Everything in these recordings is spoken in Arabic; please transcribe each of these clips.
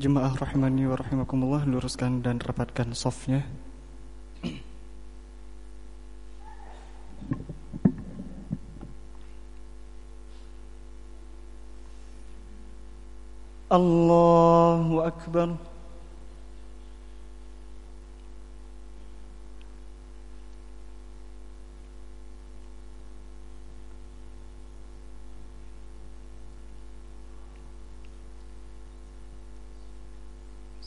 Jemaah rahimani wa rahimakumullah luruskan dan rapatkan softnya. Allahu akbar.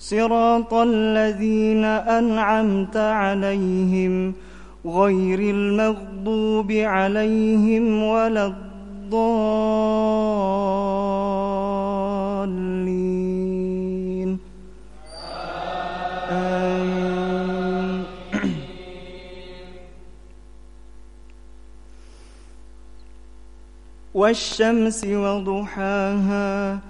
صراط الذين أنعمت عليهم غير المغضوب عليهم ولا الضالين. آمين. والشمس وضحاها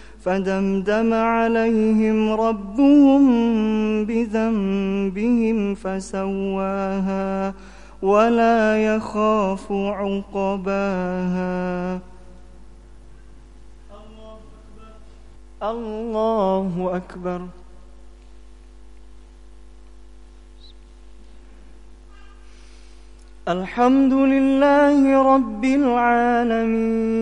فدمدم عليهم ربهم بذنبهم فسواها ولا يخاف عقباها. الله أكبر. الحمد لله رب العالمين.